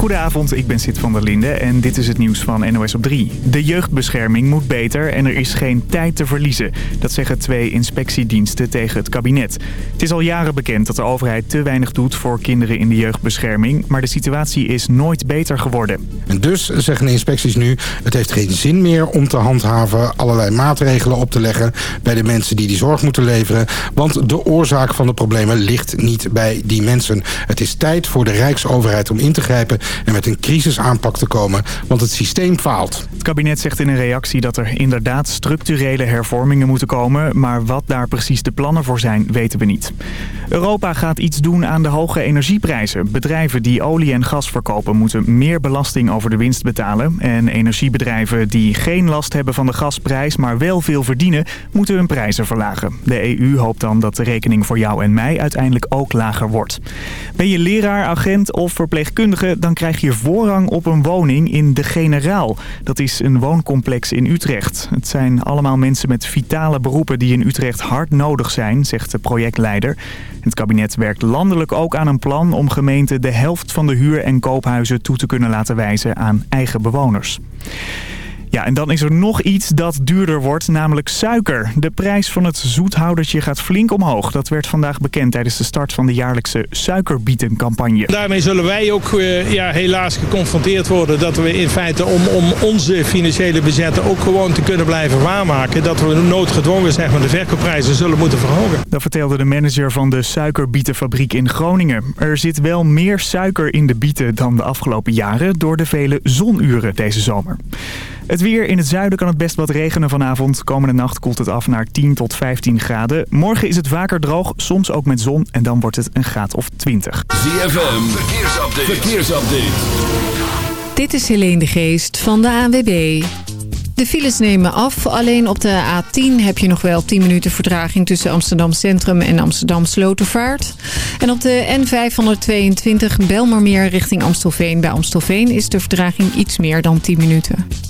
Goedenavond, ik ben Sid van der Linde en dit is het nieuws van NOS op 3. De jeugdbescherming moet beter en er is geen tijd te verliezen. Dat zeggen twee inspectiediensten tegen het kabinet. Het is al jaren bekend dat de overheid te weinig doet voor kinderen in de jeugdbescherming. Maar de situatie is nooit beter geworden. En dus zeggen de inspecties nu, het heeft geen zin meer om te handhaven... allerlei maatregelen op te leggen bij de mensen die die zorg moeten leveren. Want de oorzaak van de problemen ligt niet bij die mensen. Het is tijd voor de Rijksoverheid om in te grijpen en met een crisisaanpak te komen, want het systeem faalt. Het kabinet zegt in een reactie dat er inderdaad structurele hervormingen moeten komen, maar wat daar precies de plannen voor zijn, weten we niet. Europa gaat iets doen aan de hoge energieprijzen. Bedrijven die olie en gas verkopen moeten meer belasting over de winst betalen. En energiebedrijven die geen last hebben van de gasprijs, maar wel veel verdienen, moeten hun prijzen verlagen. De EU hoopt dan dat de rekening voor jou en mij uiteindelijk ook lager wordt. Ben je leraar, agent of verpleegkundige, dan krijg je voorrang op een woning in De Generaal. Dat is een wooncomplex in Utrecht. Het zijn allemaal mensen met vitale beroepen die in Utrecht hard nodig zijn, zegt de projectleider. Het kabinet werkt landelijk ook aan een plan om gemeenten de helft van de huur- en koophuizen toe te kunnen laten wijzen aan eigen bewoners. Ja, en dan is er nog iets dat duurder wordt, namelijk suiker. De prijs van het zoethoudertje gaat flink omhoog. Dat werd vandaag bekend tijdens de start van de jaarlijkse suikerbietencampagne. Daarmee zullen wij ook uh, ja, helaas geconfronteerd worden dat we in feite om, om onze financiële bezetten ook gewoon te kunnen blijven waarmaken, dat we noodgedwongen zeg maar, de verkoopprijzen zullen moeten verhogen. Dat vertelde de manager van de suikerbietenfabriek in Groningen. Er zit wel meer suiker in de bieten dan de afgelopen jaren door de vele zonuren deze zomer. Het weer in het zuiden kan het best wat regenen vanavond. Komende nacht koelt het af naar 10 tot 15 graden. Morgen is het vaker droog, soms ook met zon. En dan wordt het een graad of 20. ZFM, verkeersupdate. verkeersupdate. Dit is Helene de Geest van de ANWB. De files nemen af. Alleen op de A10 heb je nog wel 10 minuten vertraging tussen Amsterdam Centrum en Amsterdam Slotervaart. En op de N522 Belmermeer richting Amstelveen. Bij Amstelveen is de vertraging iets meer dan 10 minuten.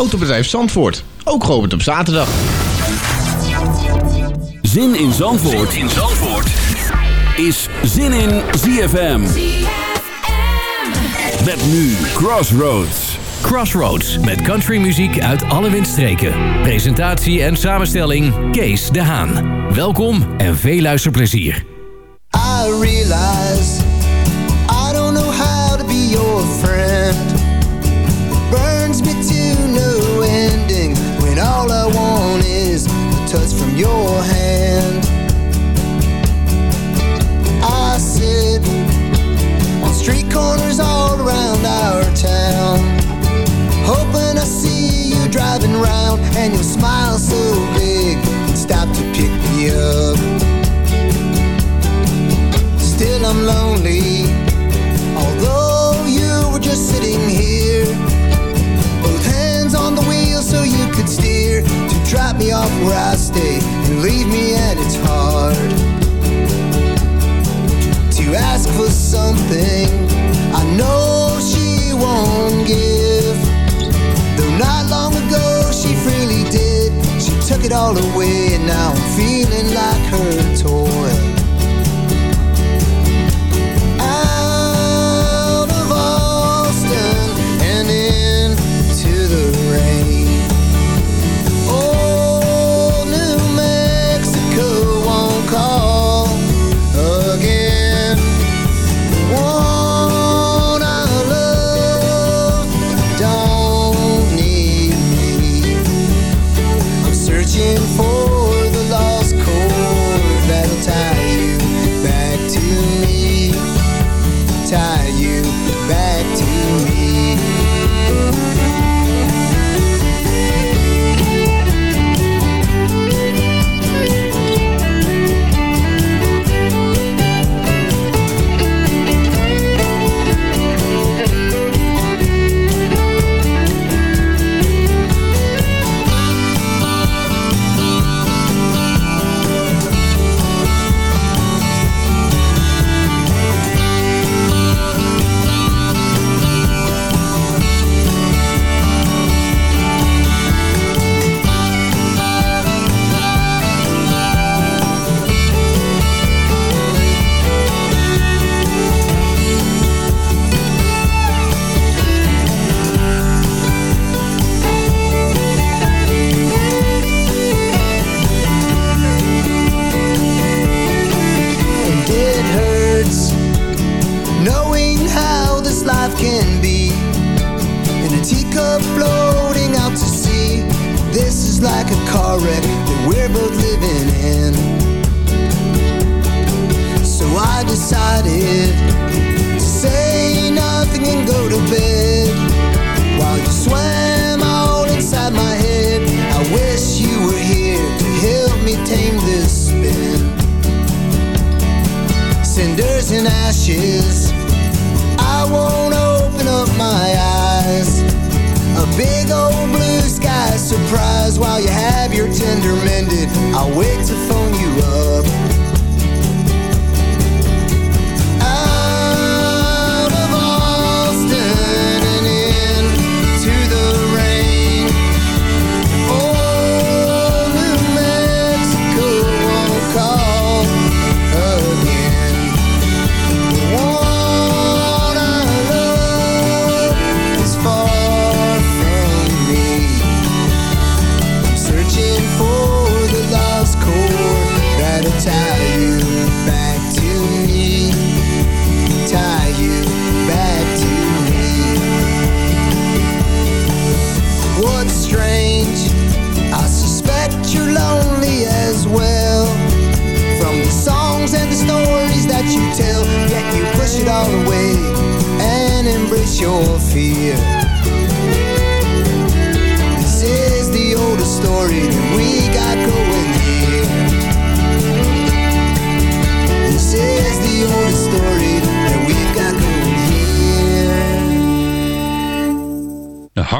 Autobedrijf Zandvoort. Ook geopend op zaterdag. Zin in Zandvoort, zin in Zandvoort. is Zin in ZFM. Met nu Crossroads. Crossroads met countrymuziek uit alle windstreken. Presentatie en samenstelling Kees de Haan. Welkom en veel luisterplezier. I realize I don't know how to be your friend. All I want is a touch from your hand. I sit on street corners all around our town, hoping I see you driving round and your smile so big and stop to pick me up. Still I'm lonely,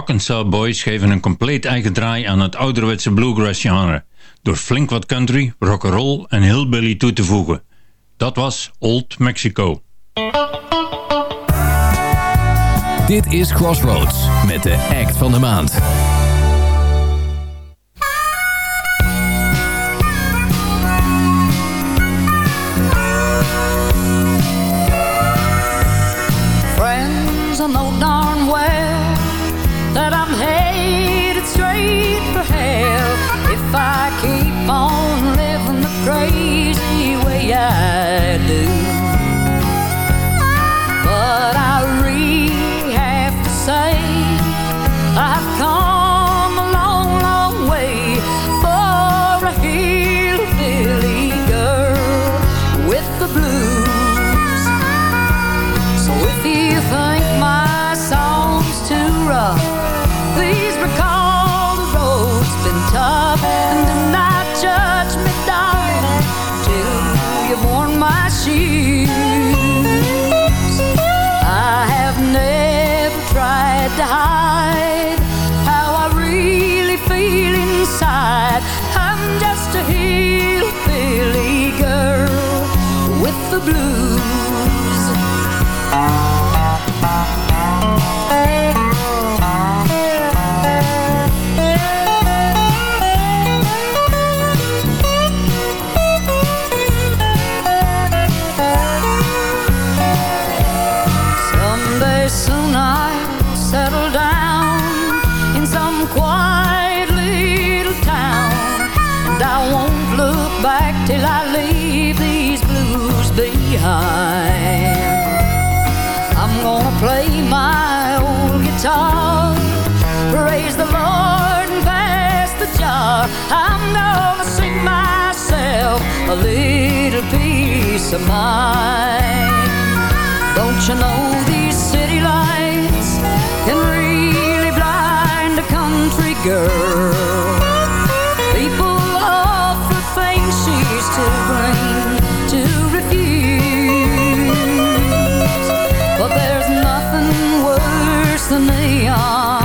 Arkansas Boys geven een compleet eigen draai aan het ouderwetse bluegrass genre, door flink wat country, rock'n'roll en hillbilly toe te voegen. Dat was Old Mexico. Dit is Crossroads met de act van de maand. till I leave these blues behind. I'm gonna play my old guitar, praise the Lord and pass the jar. I'm gonna sing myself a little piece of mind. Don't you know these city lights can really blind a country girl? To refuse, But there's nothing worse than neon.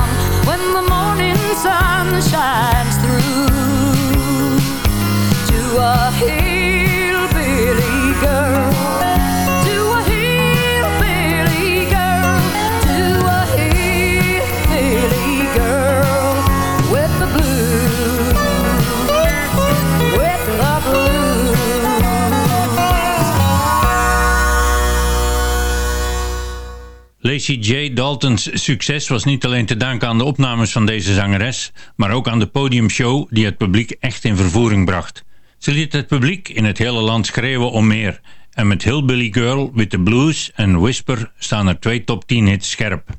Tracy J. Dalton's succes was niet alleen te danken aan de opnames van deze zangeres, maar ook aan de podiumshow die het publiek echt in vervoering bracht. Ze liet het publiek in het hele land schreeuwen om meer. En met Hillbilly Girl, With the Blues en Whisper staan er twee top 10 hits scherp.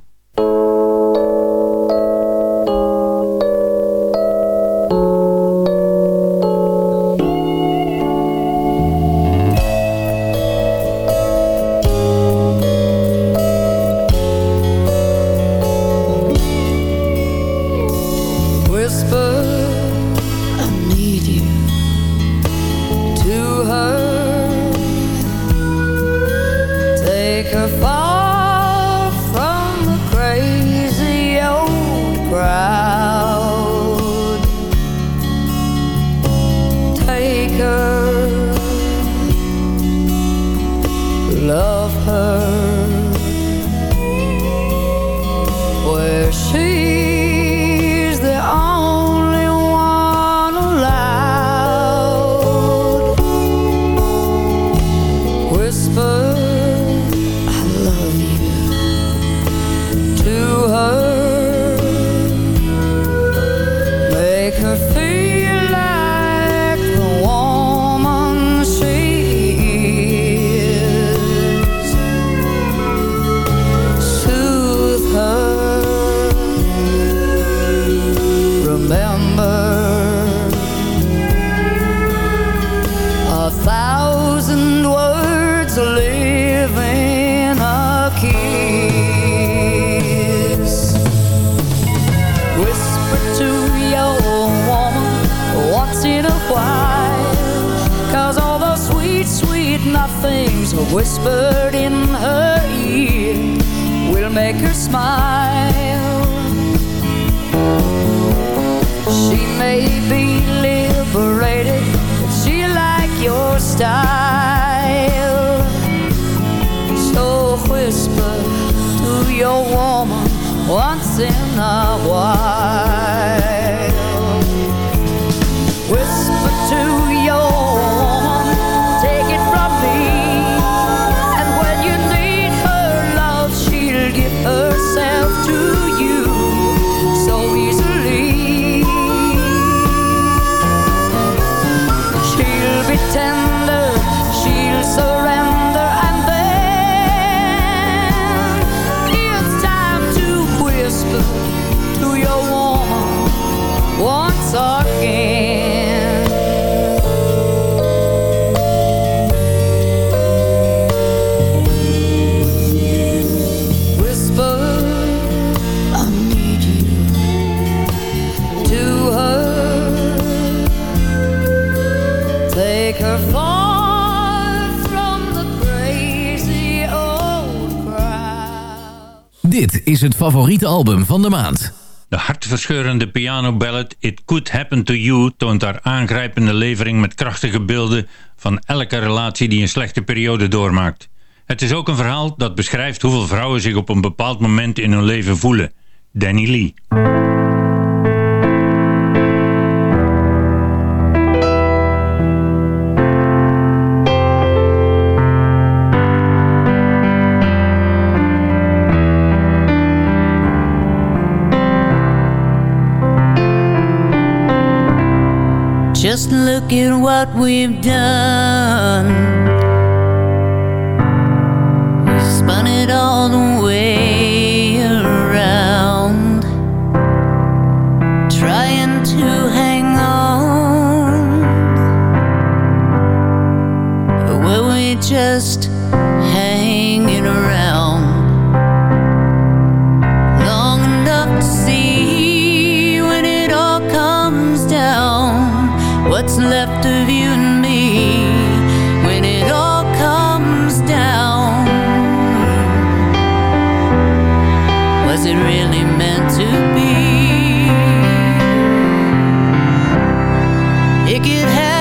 whispered in her ear will make her smile. She may be liberated if she like your style. So whisper to your woman once in a while. is het favoriete album van de maand. De hartverscheurende pianoballet It Could Happen To You toont haar aangrijpende levering met krachtige beelden van elke relatie die een slechte periode doormaakt. Het is ook een verhaal dat beschrijft hoeveel vrouwen zich op een bepaald moment in hun leven voelen. Danny Lee. look at what we've done. We spun it all the way. it really meant to be? It could happen.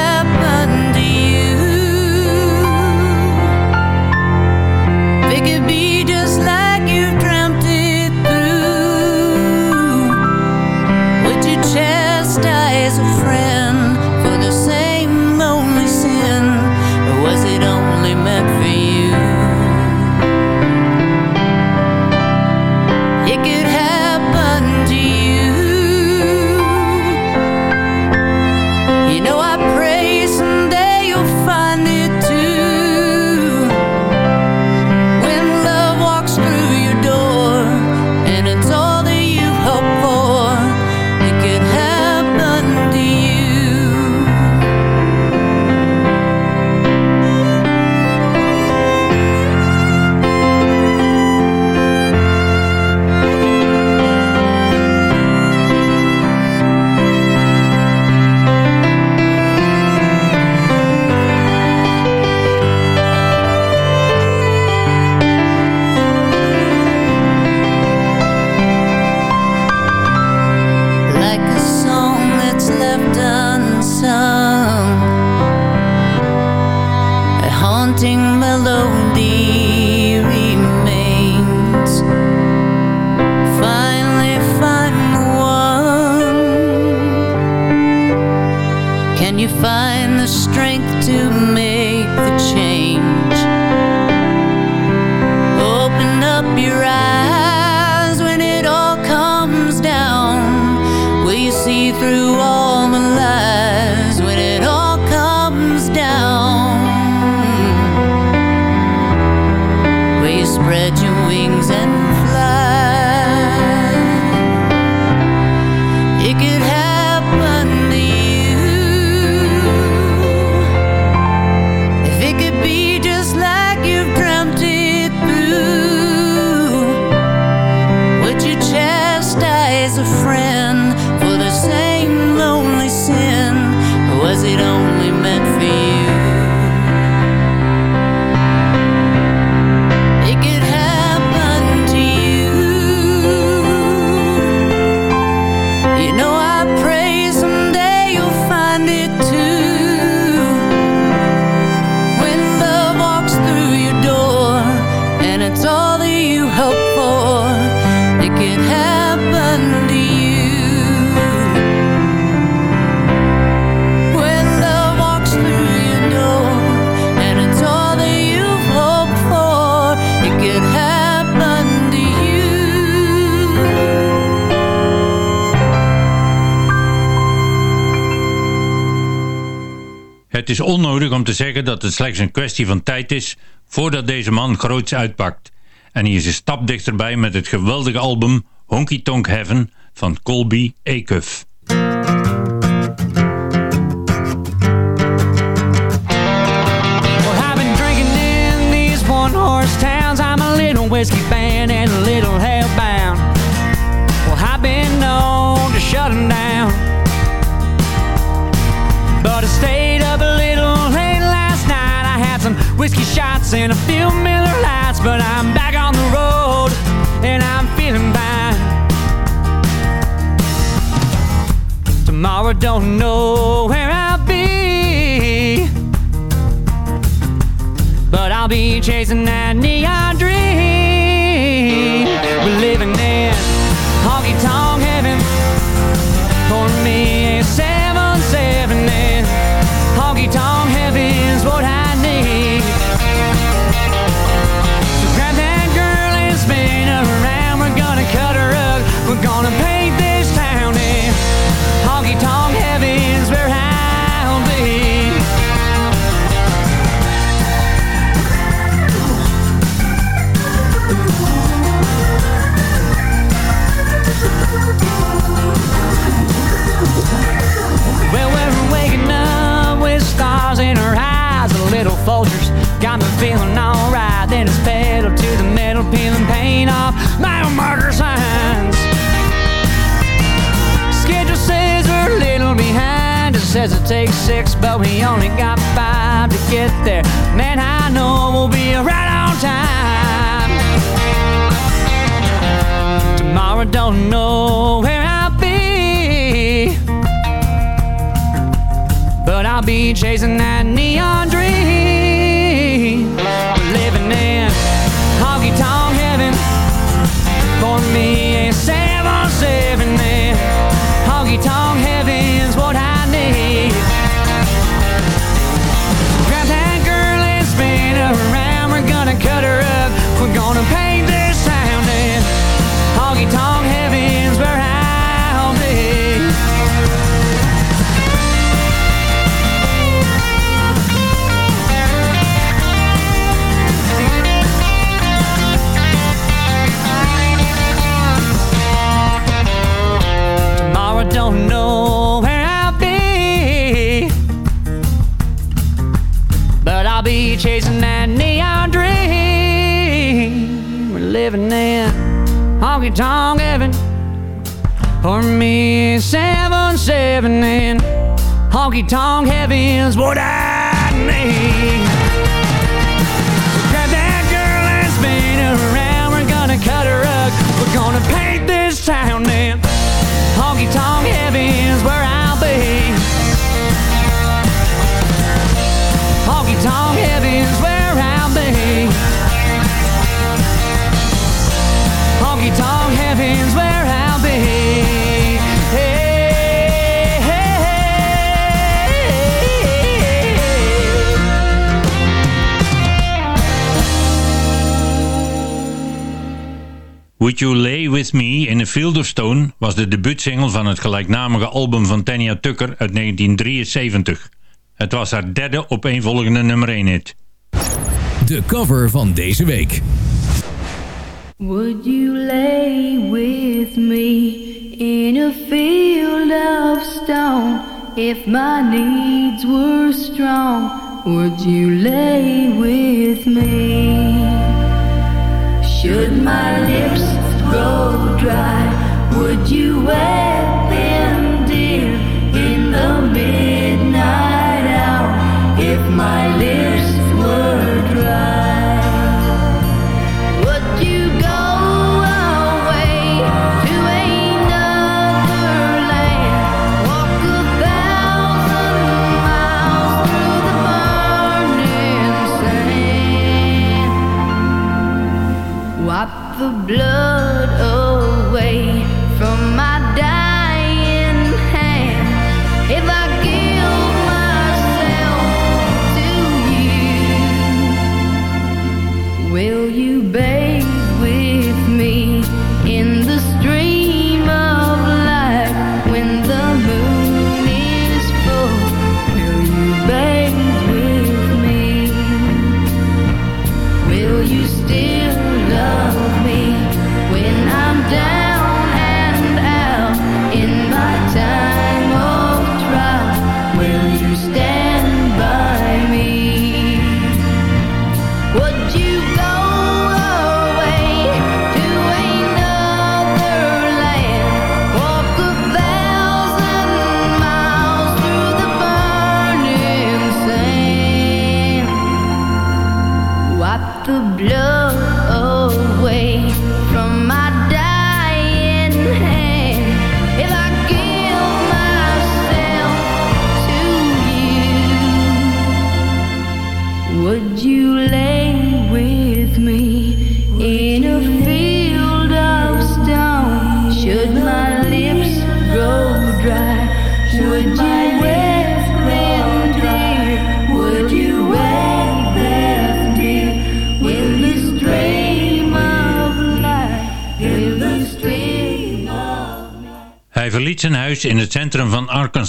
om te zeggen dat het slechts een kwestie van tijd is voordat deze man groots uitpakt. En hij is een stap dichterbij met het geweldige album Honky Tonk Heaven van Colby Acuff. whiskey don't know where I'll be. But I'll be chasing that need. Take six, but we only got five to get there. Man, I know we'll be right on time. Tomorrow, don't know where I'll be, but I'll be chasing that neon dream. honky tonk heavens, what I Would You Lay With Me in a Field of Stone was de debuutsingle van het gelijknamige album van Tanya Tucker uit 1973. Het was haar derde opeenvolgende nummer 1 hit. De cover van deze week. Would you lay with me in a field of stone? If my needs were strong, would you lay with me? Should my lips grow dry, would you wet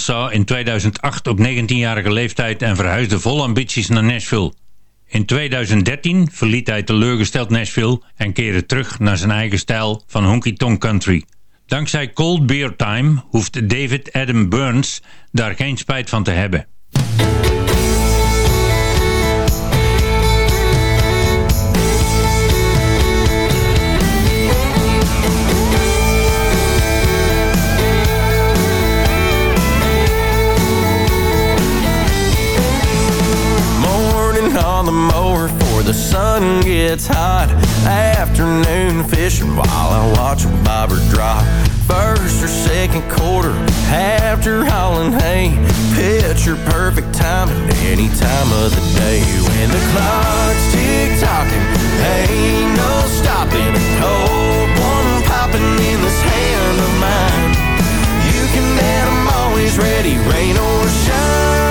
in 2008 op 19-jarige leeftijd en verhuisde vol ambities naar Nashville. In 2013 verliet hij teleurgesteld Nashville en keerde terug naar zijn eigen stijl van honky tonk country. Dankzij Cold Beer Time hoeft David Adam Burns daar geen spijt van te hebben. Sun gets hot. Afternoon fishing while I watch a bobber drop. First or second quarter after hauling hay. Picture perfect timing any time of the day. When the clock's tick-tocking, ain't no stopping. A cold one popping in this hand of mine. You can bet I'm always ready, rain or shine.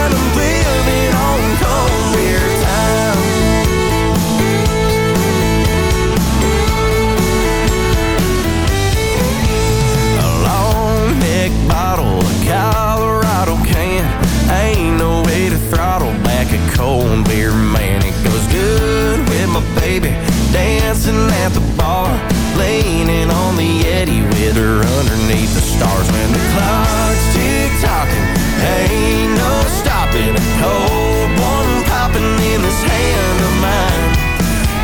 Dancing at the bar, leaning on the Yeti with her underneath the stars. When the clock's tick-tocking, ain't no stopping. A cold one popping in this hand of mine.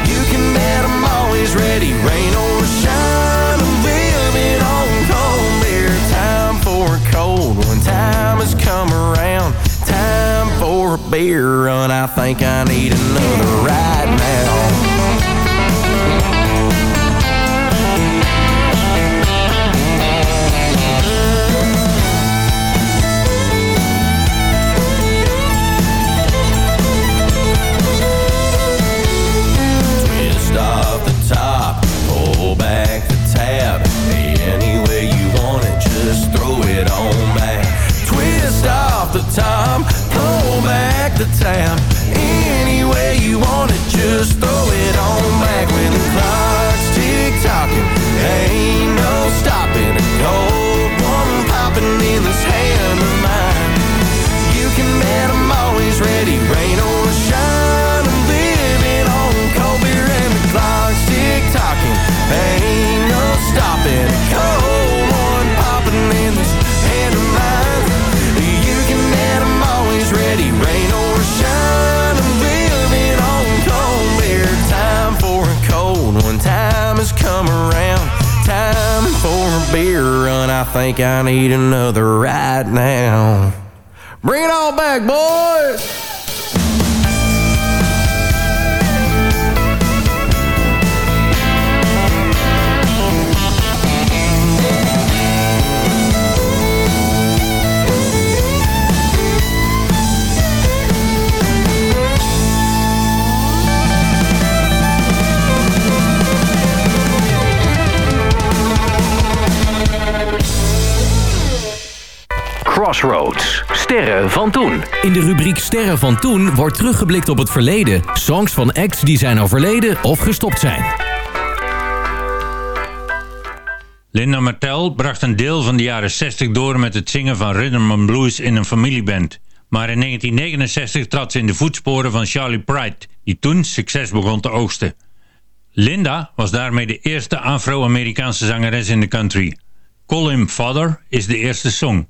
You can bet I'm always ready, rain or shine. I'm living on cold beer. Time for a cold one. Time has come around. Time for a beer run. I think I need another right now. Thank you. Van toen wordt teruggeblikt op het verleden. Songs van acts die zijn overleden of gestopt zijn. Linda Martel bracht een deel van de jaren 60 door met het zingen van rhythm and blues in een familieband. Maar in 1969 trad ze in de voetsporen van Charlie Pride, die toen succes begon te oogsten. Linda was daarmee de eerste Afro-Amerikaanse zangeres in de country. Call Father is de eerste song.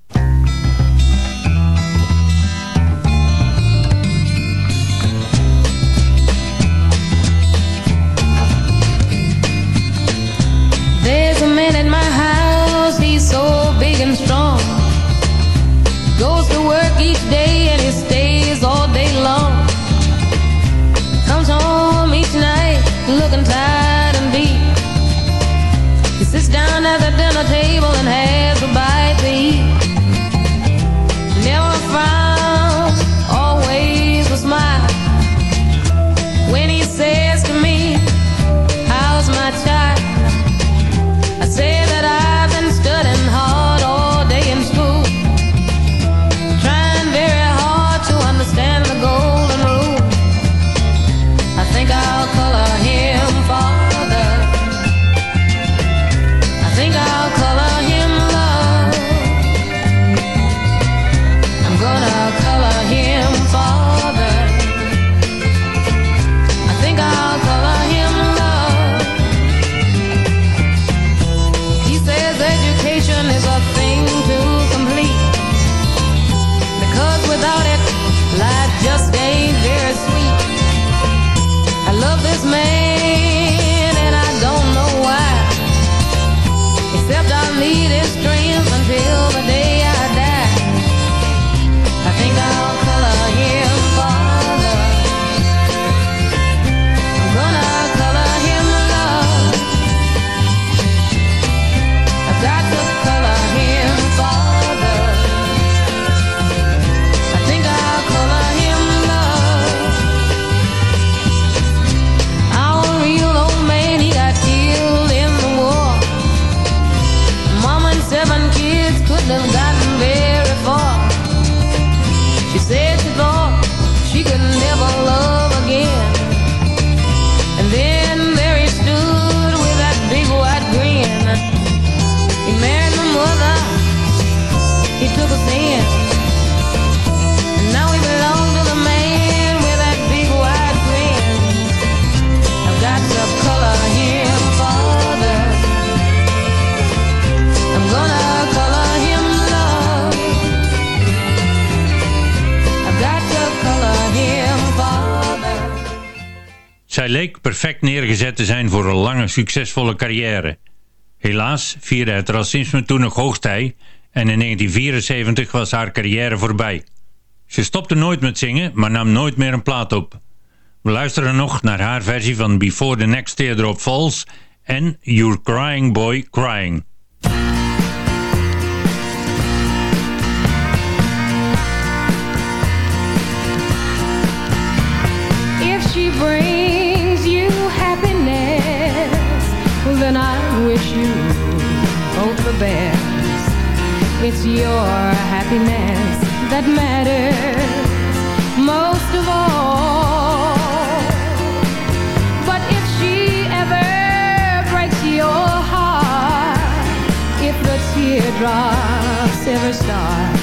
Zij leek perfect neergezet te zijn voor een lange succesvolle carrière. Helaas vierde het racisme toen nog hoogtij en in 1974 was haar carrière voorbij. Ze stopte nooit met zingen, maar nam nooit meer een plaat op. We luisteren nog naar haar versie van Before the Next Teardrop Falls en You're Crying Boy Crying. If she brings It's your happiness that matters most of all. But if she ever breaks your heart, if the teardrops ever start,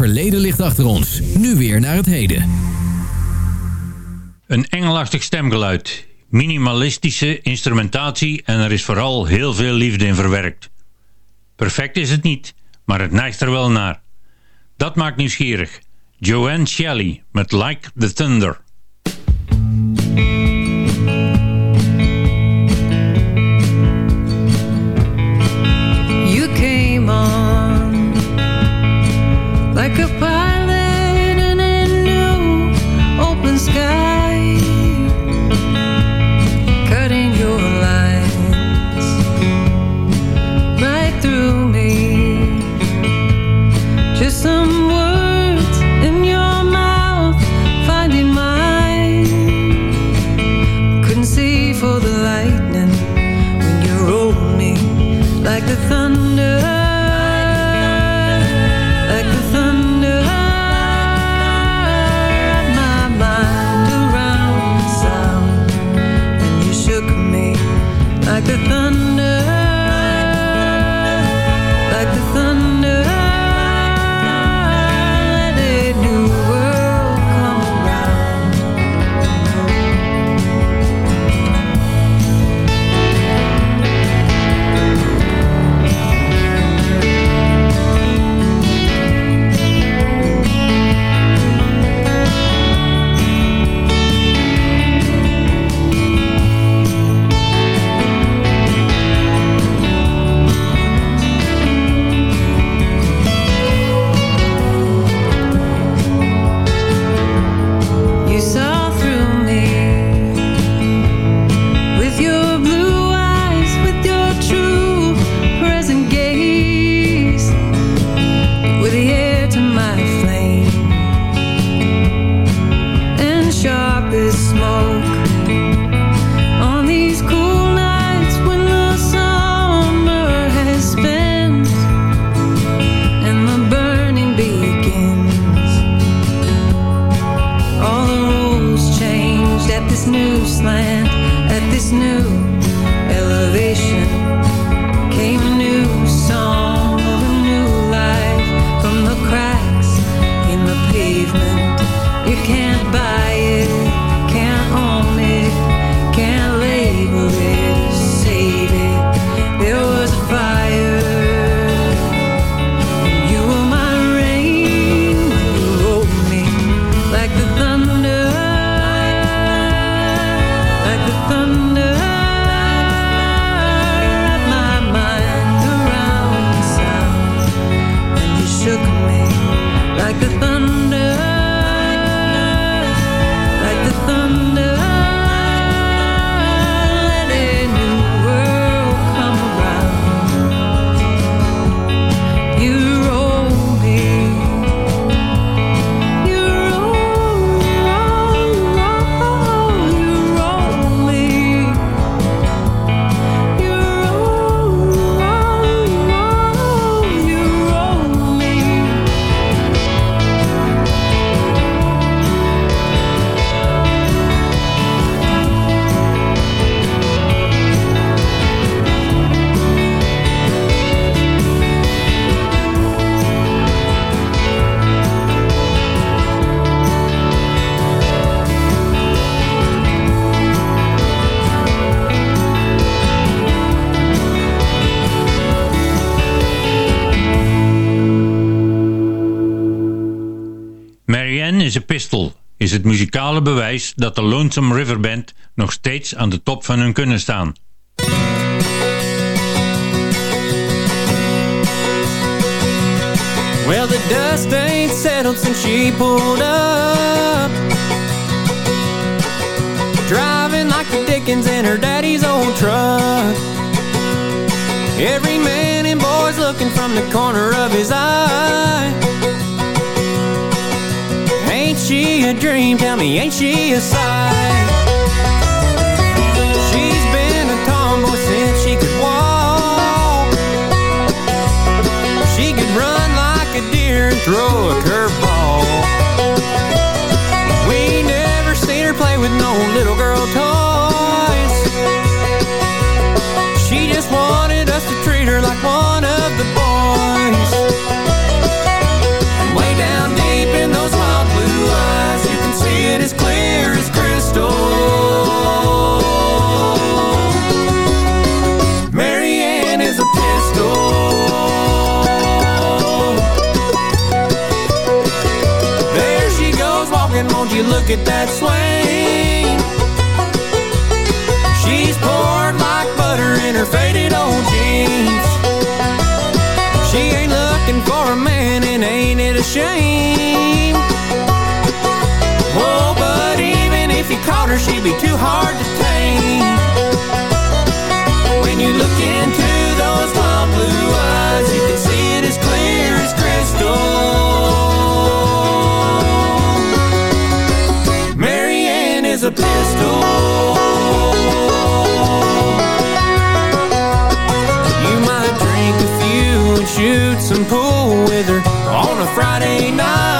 verleden ligt achter ons. Nu weer naar het heden. Een engelachtig stemgeluid, minimalistische instrumentatie en er is vooral heel veel liefde in verwerkt. Perfect is het niet, maar het neigt er wel naar. Dat maakt nieuwsgierig. Joanne Shelley met Like the Thunder. Is het muzikale bewijs dat de Lonesome River Band nog steeds aan de top van hun kunnen staan. Well, the dust ain't settled since she pulled up. Driving like the Dickens in her daddy's old truck. Every man and boy's looking from the corner of his eye. She a dream? Tell me, ain't she a sight? She's been a tomboy since she could walk. She could run like a deer and throw a curveball. We never seen her play with no little girl toys. She just wanted us to treat her like one crystal. Marianne is a pistol. There she goes walking, won't you look at that swing? She's poured like butter in her faded old jeans. She ain't looking for a man and ain't it a shame? Caught her, she'd be too hard to tame. When you look into those wild blue eyes, you can see it as clear as crystal. Marianne is a pistol. You might drink a few and shoot some pool with her on a Friday night.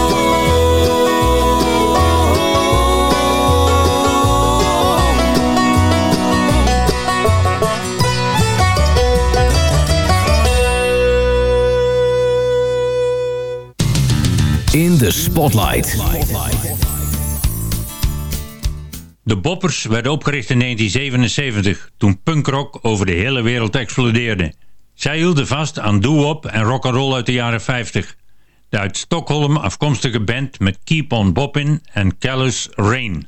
Spotlight. De Boppers werden opgericht in 1977, toen punkrock over de hele wereld explodeerde. Zij hielden vast aan doo-wop en rock'n'roll uit de jaren 50. De uit Stockholm afkomstige band met Keep on Boppin' en Callous Rain.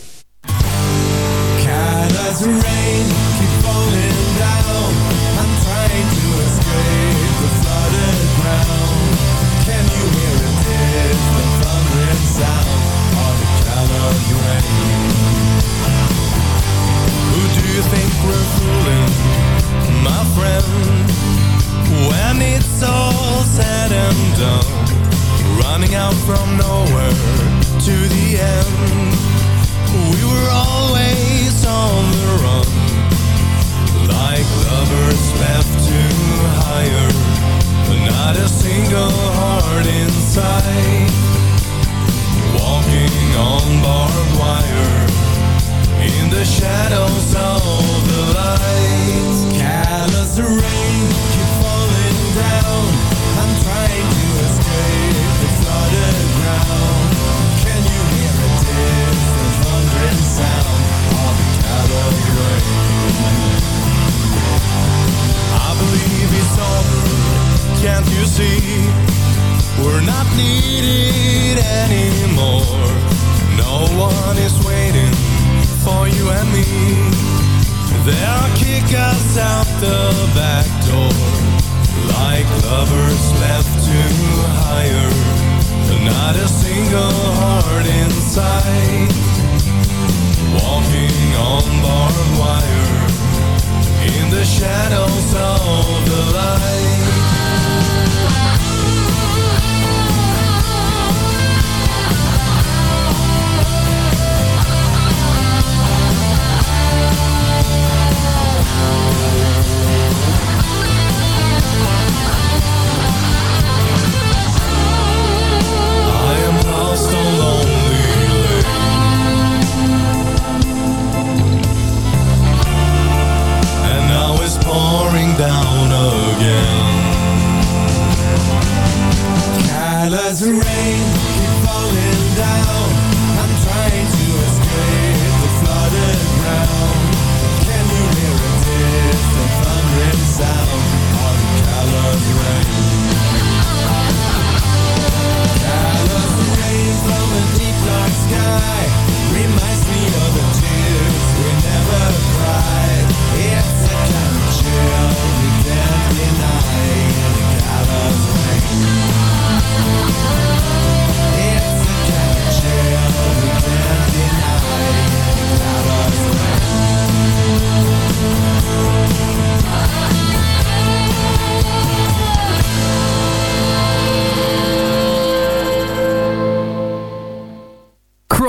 need it anymore. No one is waiting for you and me. They'll kick us out the back door. Like lovers left to hire. Not a single heart inside.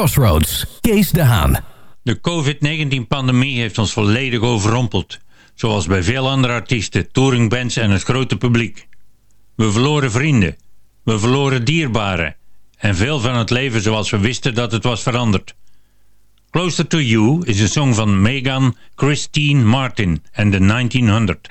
Crossroads, Kees de Haan. De COVID-19-pandemie heeft ons volledig overrompeld. Zoals bij veel andere artiesten, touringbands en het grote publiek. We verloren vrienden. We verloren dierbaren. En veel van het leven zoals we wisten dat het was veranderd. Closer to You is een song van Megan Christine Martin en de 1900.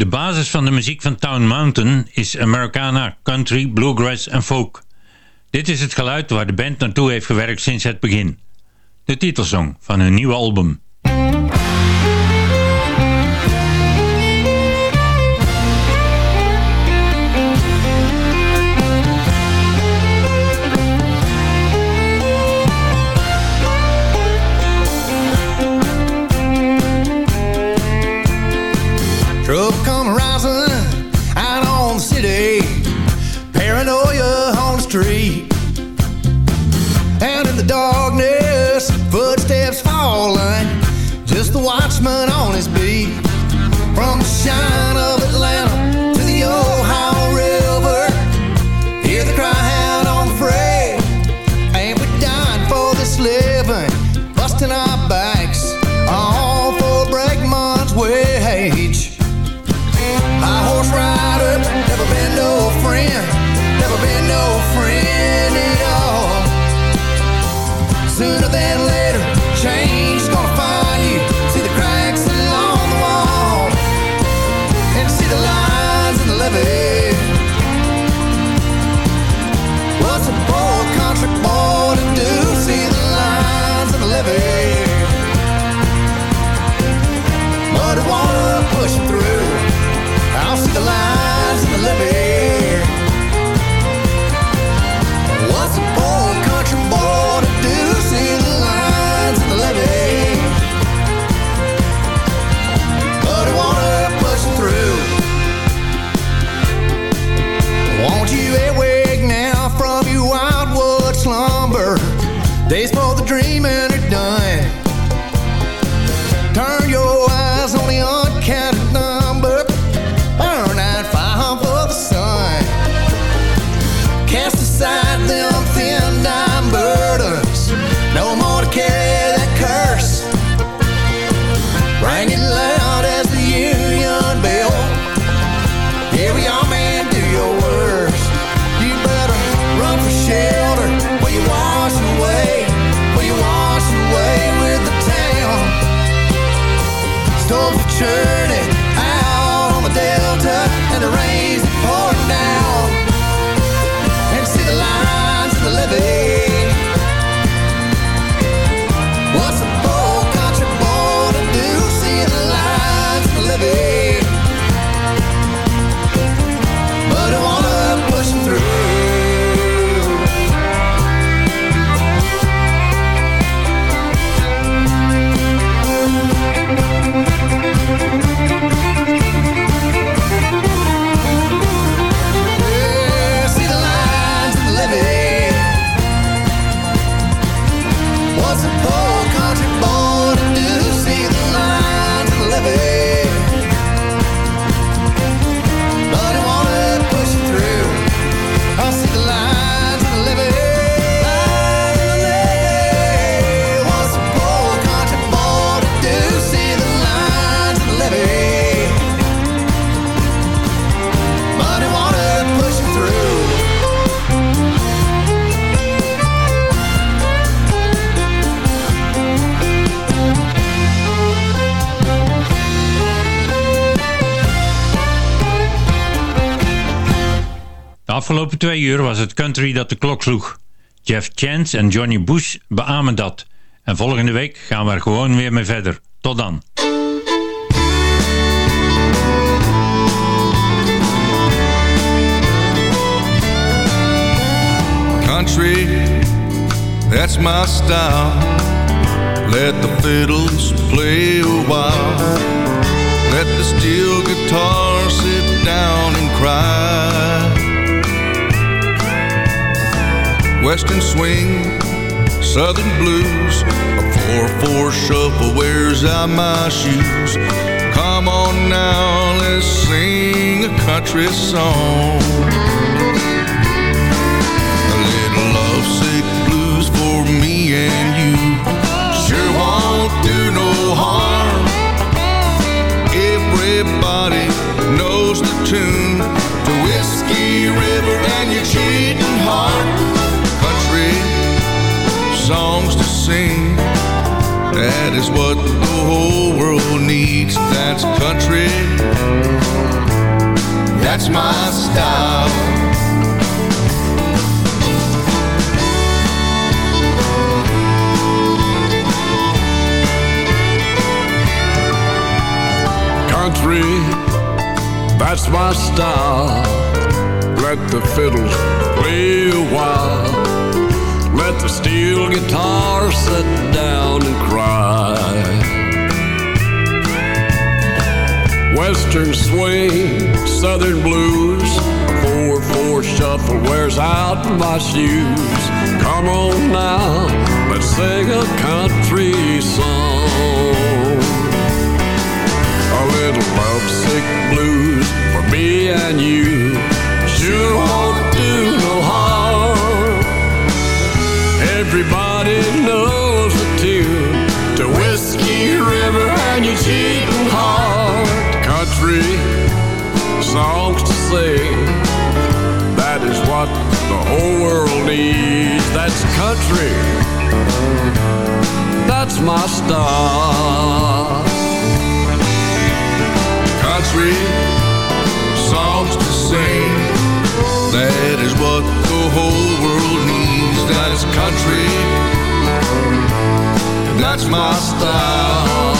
De basis van de muziek van Town Mountain is Americana, country, bluegrass en folk. Dit is het geluid waar de band naartoe heeft gewerkt sinds het begin. De titelsong van hun nieuwe album. Footsteps falling. Just the watchman on his beat. From the shine of afgelopen twee uur was het country dat de klok sloeg. Jeff Chance en Johnny Bush beamen dat. En volgende week gaan we er gewoon weer mee verder. Tot dan. Country, that's my style. Let the fiddles play a. Let the steel guitar sit down and cry. Western swing, southern blues, a 4-4 shuffle wears out my shoes. Come on now, let's sing a country song. A little lovesick blues for me and you. Sure won't do no harm. Everybody knows the tune to Whiskey River and your cheating songs to sing. That is what the whole world needs. That's country. That's my style. country, that's my style. Let the fiddles play a while. Let the steel guitar sit down and cry. Western swing, southern blues, a 4-4 shuffle wears out my shoes. Come on now, let's sing a country song. A little lovesick blues for me and you Sure won't do no harm Everybody knows the tune To Whiskey River and your cheating heart. Country songs to sing. That is what the whole world needs. That's country. That's my style. Country songs to sing. That is what the whole world needs. That is country. That's my style.